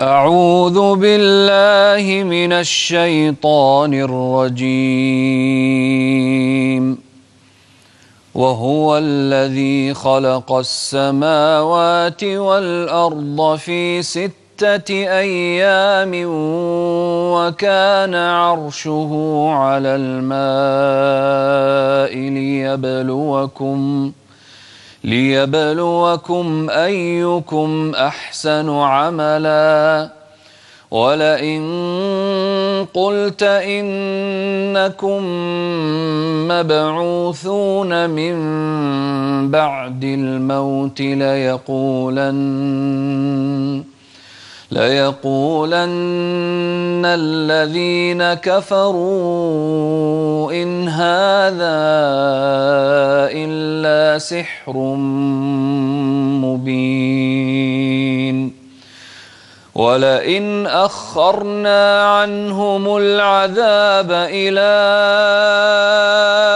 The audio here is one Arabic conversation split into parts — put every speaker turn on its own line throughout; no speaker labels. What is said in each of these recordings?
أعوذ بالله من الشيطان الرجيم. وهو الذي خلق السماوات والأرض في ستة أيام وكان عرشه على الماء ليبلوكم ۖ ليبلوكم أيكم أحسن عملا. ولئن قلت إنكم مبعوثون من بعد الموت ليقولن ليقولن الذين كفروا إن هذا إلا سحر مبين. ولئن أخرنا عنهم العذاب إلى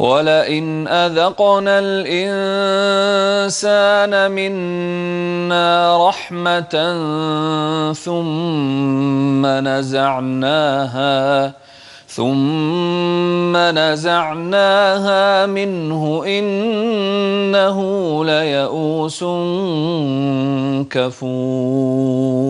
ولئن أذقنا الإنسان منا رحمة ثم نزعناها ثم نزعناها منه إنه ليئوس كفور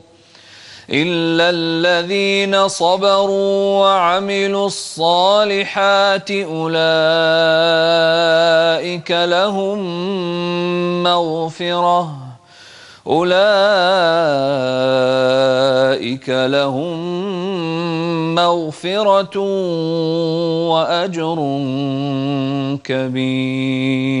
إلا الذين صبروا وعملوا الصالحات أولئك لهم مغفرة أولئك لهم مغفرة وأجر كبير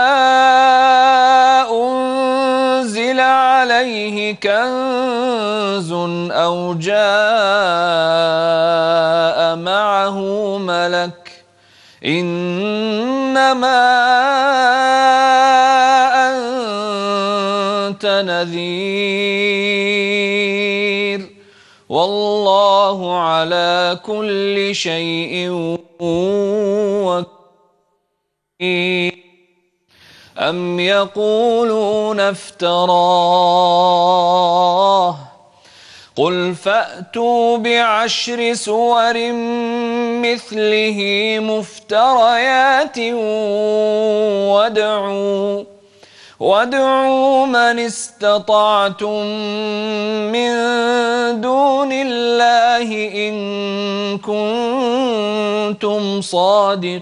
عليه كنز أو جاء معه ملك إنما أنت نذير والله على كل شيء وكيل. أم يقولون افتراه قل فأتوا بعشر سور مثله مفتريات وادعوا وادعوا من استطعتم من دون الله إن كنتم صادقين